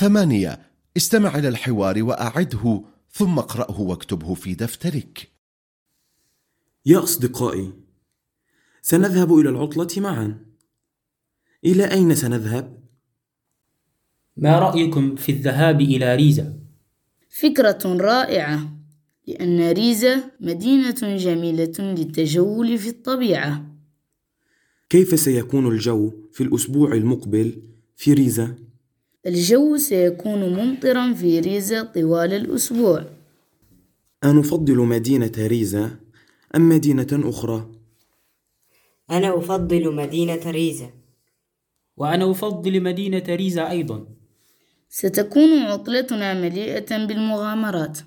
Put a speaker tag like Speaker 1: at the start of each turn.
Speaker 1: ثمانية استمع إلى الحوار وأعده ثم اقرأه واكتبه في دفترك
Speaker 2: يا أصدقائي سنذهب إلى العطلة معا إلى أين سنذهب؟
Speaker 3: ما رأيكم في الذهاب إلى ريزا؟
Speaker 4: فكرة رائعة لأن ريزا مدينة جميلة للتجول في الطبيعة
Speaker 2: كيف سيكون الجو في الأسبوع المقبل في ريزا؟
Speaker 4: الجو سيكون ممطرا في ريزا طوال الأسبوع.
Speaker 2: أنا أفضل مدينة ريزا أم مدينة أخرى؟
Speaker 5: أنا أفضل مدينة ريزا.
Speaker 3: وأنا أفضل مدينة ريزا أيضا.
Speaker 4: ستكون عطلتنا مليئة بالمغامرات.